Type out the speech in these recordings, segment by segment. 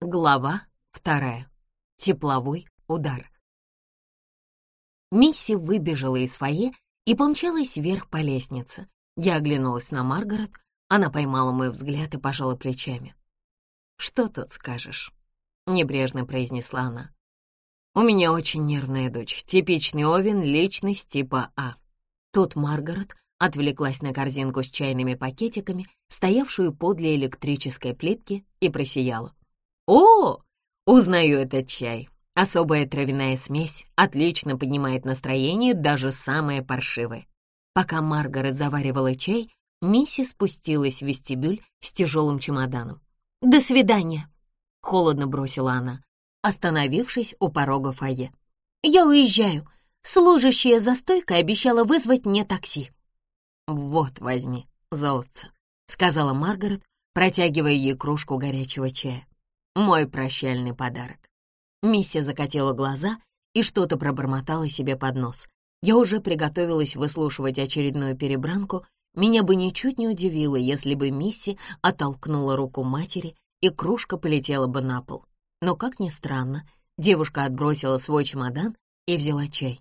Глава вторая. Тепловой удар. Мисси выбежала из фойе и помчалась вверх по лестнице. Я оглянулась на Маргарет, она поймала мой взгляд и пожала плечами. «Что тут скажешь?» — небрежно произнесла она. «У меня очень нервная дочь, типичный Овен, личность типа А». Тут Маргарет отвлеклась на корзинку с чайными пакетиками, стоявшую подле электрической плитки, и просияла. «О, узнаю этот чай. Особая травяная смесь отлично поднимает настроение, даже самое паршивое». Пока Маргарет заваривала чай, миссис спустилась в вестибюль с тяжелым чемоданом. «До свидания», — холодно бросила она, остановившись у порога фойе. «Я уезжаю. Служащая за стойкой обещала вызвать мне такси». «Вот, возьми, золотце», — сказала Маргарет, протягивая ей кружку горячего чая. Мой прощальный подарок. Миссия закатила глаза и что-то пробормотала себе под нос. Я уже приготовилась выслушивать очередную перебранку. Меня бы ничуть не удивило, если бы Мисси оттолкнула руку матери, и кружка полетела бы на пол. Но, как ни странно, девушка отбросила свой чемодан и взяла чай.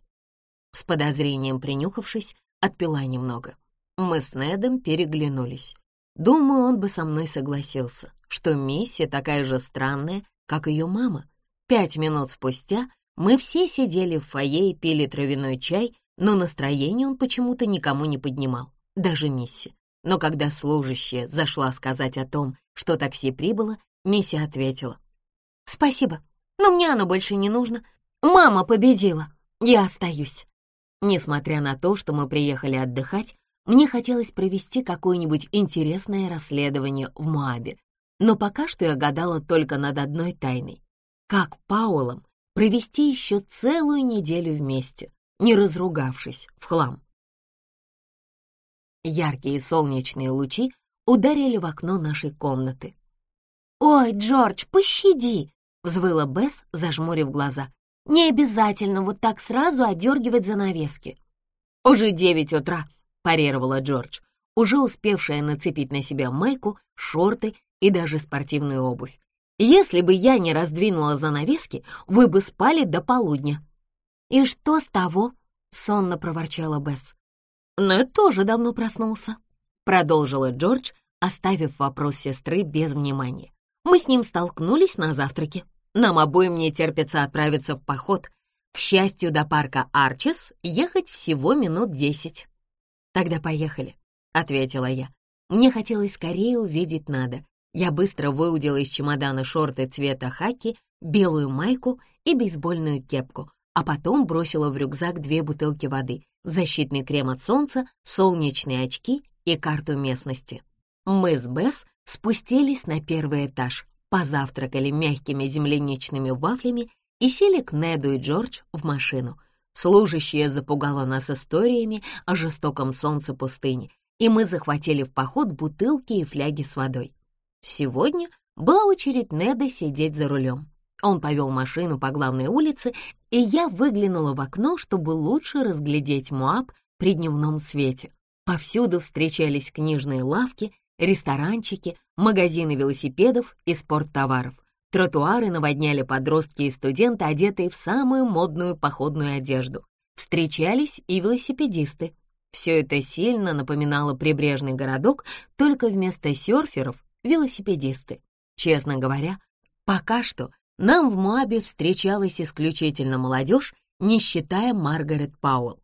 С подозрением принюхавшись, отпила немного. Мы с Недом переглянулись. Думаю, он бы со мной согласился, что Мисси такая же странная, как ее мама. Пять минут спустя мы все сидели в фойе и пили травяной чай, но настроение он почему-то никому не поднимал, даже Мисси. Но когда служащая зашла сказать о том, что такси прибыло, Мисси ответила. «Спасибо, но мне оно больше не нужно. Мама победила, я остаюсь». Несмотря на то, что мы приехали отдыхать, мне хотелось провести какое-нибудь интересное расследование в Моабе, но пока что я гадала только над одной тайной. Как Паулом провести еще целую неделю вместе, не разругавшись в хлам? Яркие солнечные лучи ударили в окно нашей комнаты. «Ой, Джордж, пощади!» — взвыла Бесс, зажмурив глаза. «Не обязательно вот так сразу одергивать занавески». «Уже девять утра», парировала Джордж, уже успевшая нацепить на себя майку, шорты и даже спортивную обувь. «Если бы я не раздвинула занавески, вы бы спали до полудня». «И что с того?» — сонно проворчала Бесс. «Нед тоже давно проснулся», — продолжила Джордж, оставив вопрос сестры без внимания. «Мы с ним столкнулись на завтраке. Нам обоим не терпится отправиться в поход. К счастью, до парка Арчес ехать всего минут десять». «Тогда поехали», — ответила я. Мне хотелось скорее увидеть надо. Я быстро выудила из чемодана шорты цвета хаки, белую майку и бейсбольную кепку, а потом бросила в рюкзак две бутылки воды, защитный крем от солнца, солнечные очки и карту местности. Мы с Бесс спустились на первый этаж, позавтракали мягкими земляничными вафлями и сели к Неду и Джордж в машину — Служащая запугала нас историями о жестоком солнце пустыни, и мы захватили в поход бутылки и фляги с водой. Сегодня была очередь Неда сидеть за рулем. Он повел машину по главной улице, и я выглянула в окно, чтобы лучше разглядеть Муаб при дневном свете. Повсюду встречались книжные лавки, ресторанчики, магазины велосипедов и спорттоваров. Тротуары наводняли подростки и студенты, одетые в самую модную походную одежду. Встречались и велосипедисты. Все это сильно напоминало прибрежный городок, только вместо серферов — велосипедисты. Честно говоря, пока что нам в Моабе встречалась исключительно молодежь, не считая Маргарет Пауэлл.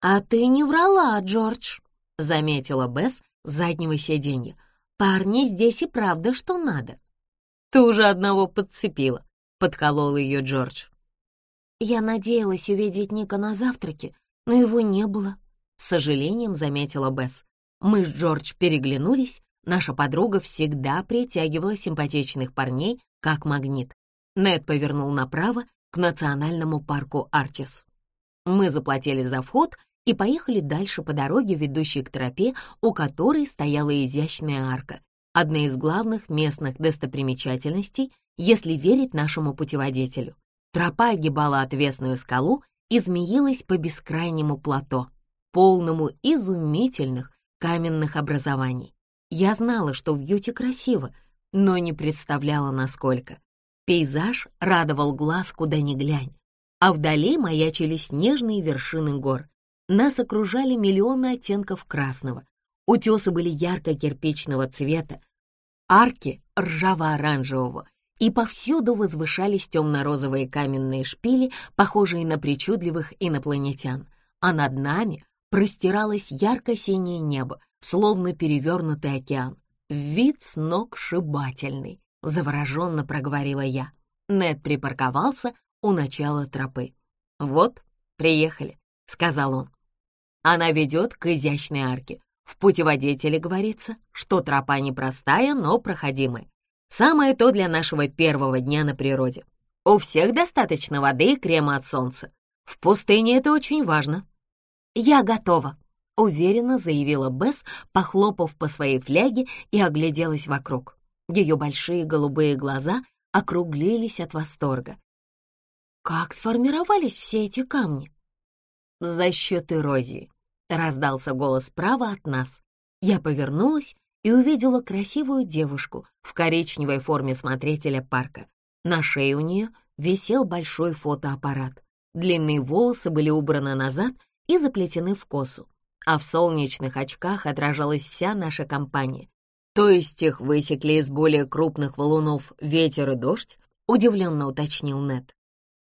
«А ты не врала, Джордж», — заметила Бесс с заднего сиденья. «Парни здесь и правда что надо». Ты уже одного подцепила», — подколол ее Джордж. «Я надеялась увидеть Ника на завтраке, но его не было», — с сожалением заметила Бесс. Мы с Джордж переглянулись, наша подруга всегда притягивала симпатичных парней, как магнит. Нед повернул направо к национальному парку Арчес. Мы заплатили за вход и поехали дальше по дороге, ведущей к тропе, у которой стояла изящная арка, одна из главных местных достопримечательностей, если верить нашему путеводителю. Тропа огибала отвесную скалу и змеилась по бескрайнему плато, полному изумительных каменных образований. Я знала, что в Юте красиво, но не представляла, насколько. Пейзаж радовал глаз, куда ни глянь, а вдали маячили снежные вершины гор. Нас окружали миллионы оттенков красного. Утесы были ярко-кирпичного цвета, арки ржаво-оранжевого, и повсюду возвышались темно-розовые каменные шпили, похожие на причудливых инопланетян, а над нами простиралось ярко-синее небо, словно перевернутый океан. Вид с ног шибательный, завороженно проговорила я. Нед припарковался у начала тропы. «Вот, приехали», — сказал он. Она ведет к изящной арке. В путеводителе говорится, что тропа непростая, но проходимая. Самое то для нашего первого дня на природе. У всех достаточно воды и крема от солнца. В пустыне это очень важно. «Я готова», — уверенно заявила Бесс, похлопав по своей фляге и огляделась вокруг. Ее большие голубые глаза округлились от восторга. «Как сформировались все эти камни?» «За счет эрозии», — раздался голос справа от нас. Я повернулась и увидела красивую девушку в коричневой форме смотрителя парка. На шее у нее висел большой фотоаппарат. Длинные волосы были убраны назад и заплетены в косу, а в солнечных очках отражалась вся наша компания. То есть их высекли из более крупных валунов ветер и дождь? Удивленно уточнил Нед.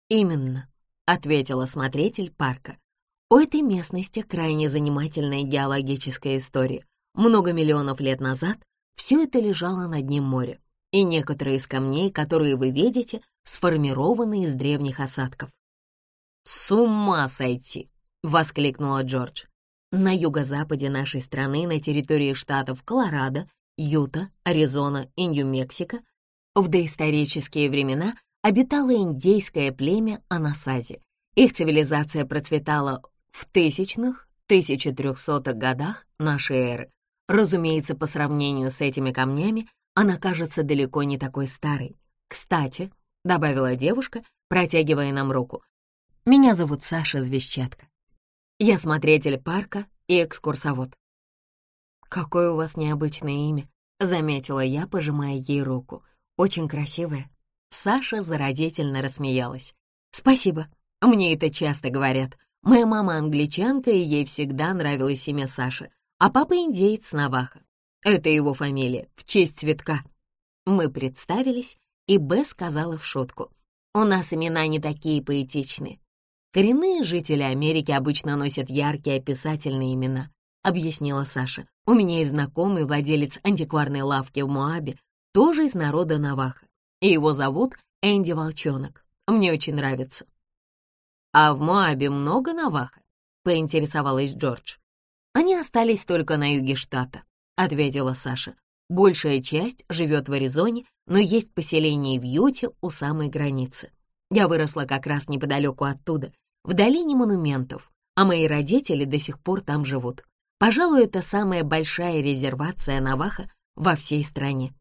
Именно, ответила смотритель парка. У этой местности крайне занимательная геологическая история. Много миллионов лет назад все это лежало на дне моря, и некоторые из камней, которые вы видите, сформированы из древних осадков. «С ума сойти!» — воскликнула Джордж. На юго-западе нашей страны, на территории штатов Колорадо, Юта, Аризона и Нью-Мексико, в доисторические времена обитало индейское племя Анасази. Их цивилизация процветала в тысячных, 1300-х годах нашей эры. Разумеется, по сравнению с этими камнями она кажется далеко не такой старой. «Кстати», — добавила девушка, протягивая нам руку, «меня зовут Саша Звещатка. Я смотритель парка и экскурсовод». «Какое у вас необычное имя», — заметила я, пожимая ей руку. «Очень красивое». Саша заразительно рассмеялась. «Спасибо, мне это часто говорят. Моя мама англичанка, и ей всегда нравилось имя Саша а папа индеец Наваха. Это его фамилия, в честь цветка. Мы представились, и Б сказала в шутку. У нас имена не такие поэтичные. Коренные жители Америки обычно носят яркие описательные имена, объяснила Саша. У меня есть знакомый владелец антикварной лавки в Моабе, тоже из народа Наваха, и его зовут Энди Волчонок. Мне очень нравится. А в Моабе много Наваха? поинтересовалась Джордж. Они остались только на юге штата, ответила Саша. Большая часть живет в Аризоне, но есть поселение в Юте у самой границы. Я выросла как раз неподалеку оттуда, в долине монументов, а мои родители до сих пор там живут. Пожалуй, это самая большая резервация Наваха во всей стране.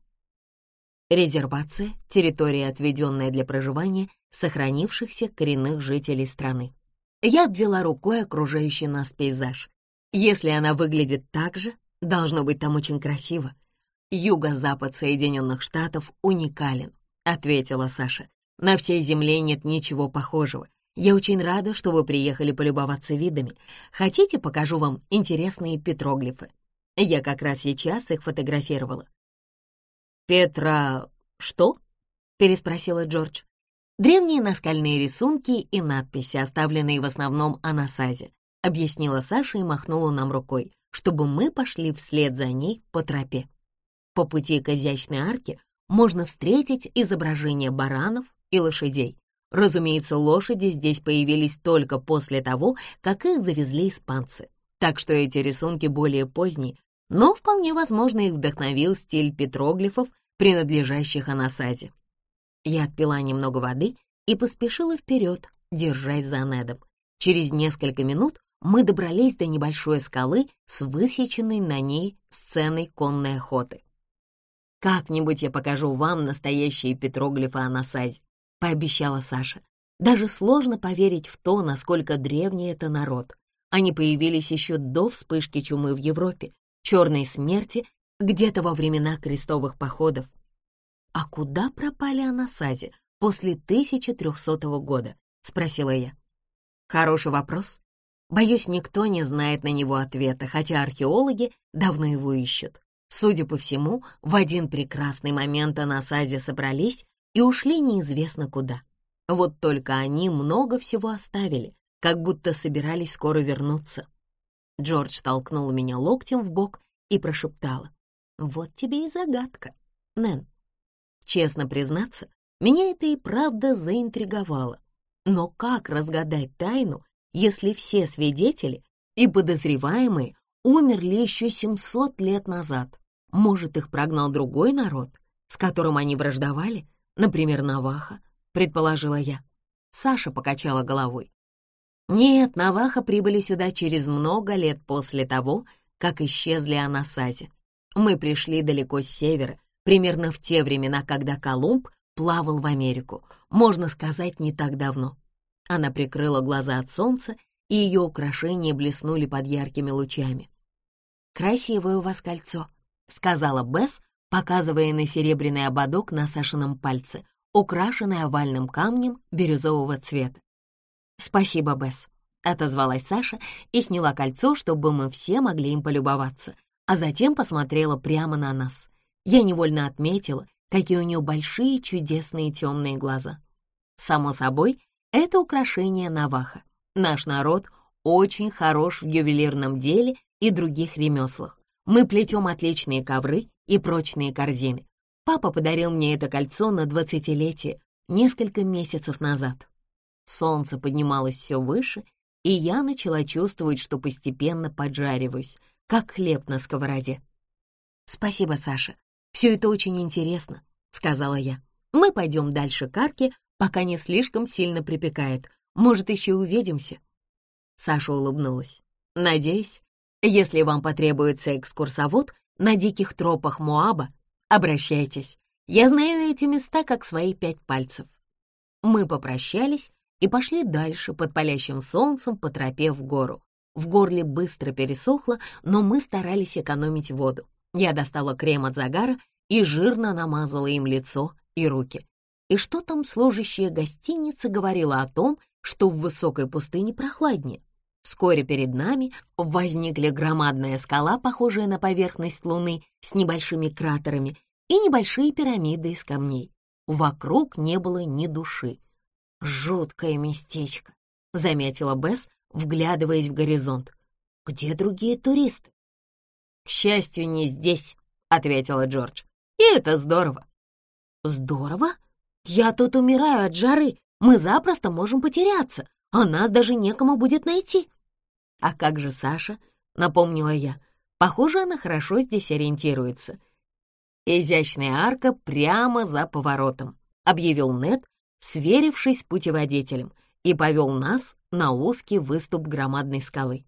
Резервация — территория, отведенная для проживания сохранившихся коренных жителей страны. Я обвела рукой окружающий нас пейзаж. Если она выглядит так же, должно быть там очень красиво. Юго-запад Соединенных Штатов уникален, ответила Саша. На всей земле нет ничего похожего. Я очень рада, что вы приехали полюбоваться видами. Хотите, покажу вам интересные петроглифы? Я как раз сейчас их фотографировала. «Петра... что?» — переспросила Джордж. Древние наскальные рисунки и надписи, оставленные в основном Анасазе объяснила Саша и махнула нам рукой, чтобы мы пошли вслед за ней по тропе. По пути к изящной арке можно встретить изображения баранов и лошадей. Разумеется, лошади здесь появились только после того, как их завезли испанцы, так что эти рисунки более поздние, но вполне возможно их вдохновил стиль петроглифов, принадлежащих Анасазе. Я отпила немного воды и поспешила вперед, держась за Недом. Через несколько минут мы добрались до небольшой скалы с высеченной на ней сценой конной охоты. «Как-нибудь я покажу вам настоящие петроглифы о Насазе», — пообещала Саша. «Даже сложно поверить в то, насколько древний это народ. Они появились еще до вспышки чумы в Европе, черной смерти, где-то во времена крестовых походов. «А куда пропали анасази после 1300 года?» — спросила я. «Хороший вопрос. Боюсь, никто не знает на него ответа, хотя археологи давно его ищут. Судя по всему, в один прекрасный момент анасази собрались и ушли неизвестно куда. Вот только они много всего оставили, как будто собирались скоро вернуться. Джордж толкнул меня локтем в бок и прошептала. «Вот тебе и загадка, Нэн». Честно признаться, меня это и правда заинтриговало. Но как разгадать тайну, если все свидетели и подозреваемые умерли еще 700 лет назад? Может, их прогнал другой народ, с которым они враждовали, например, Наваха, предположила я. Саша покачала головой. Нет, Наваха прибыли сюда через много лет после того, как исчезли Анасази. Мы пришли далеко с севера, примерно в те времена, когда Колумб плавал в Америку, можно сказать, не так давно. Она прикрыла глаза от солнца, и ее украшения блеснули под яркими лучами. «Красивое у вас кольцо», — сказала Бесс, показывая на серебряный ободок на Сашином пальце, украшенный овальным камнем бирюзового цвета. «Спасибо, Бесс», — отозвалась Саша и сняла кольцо, чтобы мы все могли им полюбоваться, а затем посмотрела прямо на нас. Я невольно отметила, какие у нее большие чудесные темные глаза. Само собой, это украшение Наваха. Наш народ очень хорош в ювелирном деле и других ремеслах. Мы плетем отличные ковры и прочные корзины. Папа подарил мне это кольцо на двадцатилетие несколько месяцев назад. Солнце поднималось все выше, и я начала чувствовать, что постепенно поджариваюсь, как хлеб на сковороде. «Спасибо, Саша. Все это очень интересно», — сказала я. «Мы пойдем дальше к арке, пока не слишком сильно припекает. Может, еще увидимся?» Саша улыбнулась. «Надеюсь, если вам потребуется экскурсовод на диких тропах Моаба, обращайтесь. Я знаю эти места как свои пять пальцев». Мы попрощались и пошли дальше под палящим солнцем по тропе в гору. В горле быстро пересохло, но мы старались экономить воду. Я достала крем от загара и жирно намазала им лицо и руки. И что там служащая гостиницы говорила о том, что в высокой пустыне прохладнее? Вскоре перед нами возникли громадная скала, похожая на поверхность Луны, с небольшими кратерами и небольшие пирамиды из камней. Вокруг не было ни души. «Жуткое местечко», — заметила Бесс, вглядываясь в горизонт. «Где другие туристы?» «К счастью, не здесь», — ответила Джордж. «И это здорово». «Здорово?» «Я тут умираю от жары, мы запросто можем потеряться, а нас даже некому будет найти». «А как же Саша?» — напомнила я. «Похоже, она хорошо здесь ориентируется». «Изящная арка прямо за поворотом», — объявил Нед, сверившись с путеводителем, и повел нас на узкий выступ громадной скалы.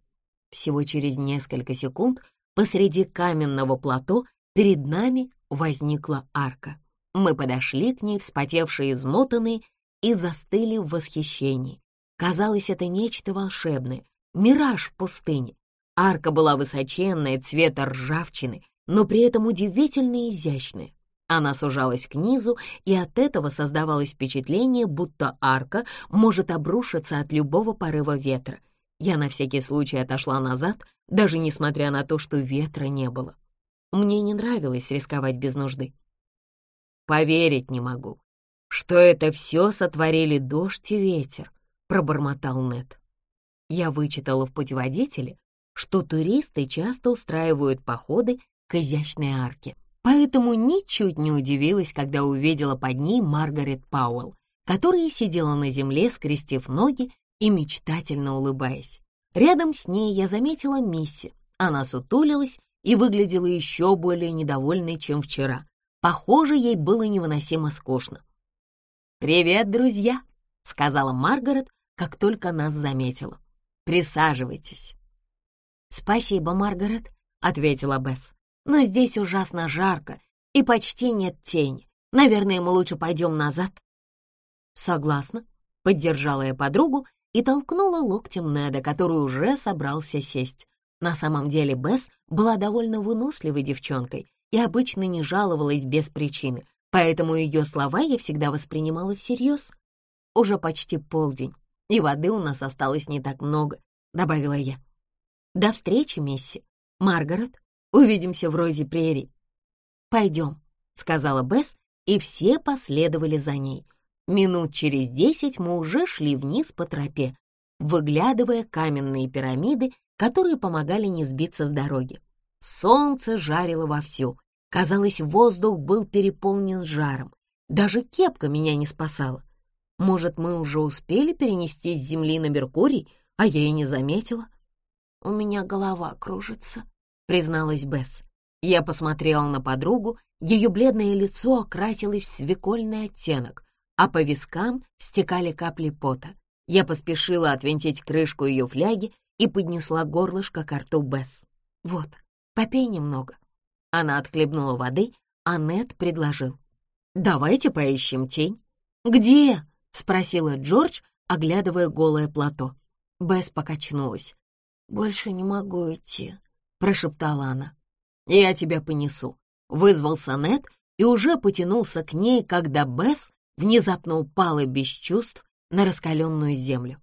Всего через несколько секунд посреди каменного плато перед нами возникла арка. Мы подошли к ней, вспотевшие, измотанные, и застыли в восхищении. Казалось, это нечто волшебное, мираж в пустыне. Арка была высоченная, цвета ржавчины, но при этом удивительно изящная. Она сужалась к низу, и от этого создавалось впечатление, будто арка может обрушиться от любого порыва ветра. Я на всякий случай отошла назад, даже несмотря на то, что ветра не было. Мне не нравилось рисковать без нужды. Поверить не могу, что это все сотворили дождь и ветер, пробормотал Нед. Я вычитала в путеводителе, что туристы часто устраивают походы к изящной арке, поэтому ничуть не удивилась, когда увидела под ней Маргарет Пауэлл, которая сидела на земле, скрестив ноги и мечтательно улыбаясь. Рядом с ней я заметила Мисси. Она сутулилась и выглядела еще более недовольной, чем вчера. Похоже, ей было невыносимо скучно. «Привет, друзья!» — сказала Маргарет, как только нас заметила. «Присаживайтесь». «Спасибо, Маргарет», — ответила Бесс. «Но здесь ужасно жарко и почти нет тени. Наверное, мы лучше пойдем назад». «Согласна», — поддержала я подругу и толкнула локтем Неда, который уже собрался сесть. На самом деле Бесс была довольно выносливой девчонкой и обычно не жаловалась без причины, поэтому ее слова я всегда воспринимала всерьез. Уже почти полдень, и воды у нас осталось не так много, добавила я. До встречи, Мисси. Маргарет, увидимся в Розе Прерий. Пойдем, сказала Бесс, и все последовали за ней. Минут через десять мы уже шли вниз по тропе, выглядывая каменные пирамиды, которые помогали не сбиться с дороги. Солнце жарило вовсю. Казалось, воздух был переполнен жаром. Даже кепка меня не спасала. Может, мы уже успели перенести с Земли на Меркурий, а я и не заметила? «У меня голова кружится», — призналась Бесс. Я посмотрела на подругу, ее бледное лицо окрасилось в свекольный оттенок, а по вискам стекали капли пота. Я поспешила отвинтить крышку ее фляги и поднесла горлышко к рту Бесс. «Вот, попей немного». Она отхлебнула воды, а Нед предложил. «Давайте поищем тень». «Где?» — спросила Джордж, оглядывая голое плато. Бесс покачнулась. «Больше не могу идти», — прошептала она. «Я тебя понесу», — вызвался Нед и уже потянулся к ней, когда Бесс внезапно упала без чувств на раскаленную землю.